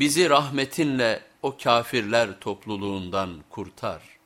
bizi rahmetinle o kafirler topluluğundan kurtar.''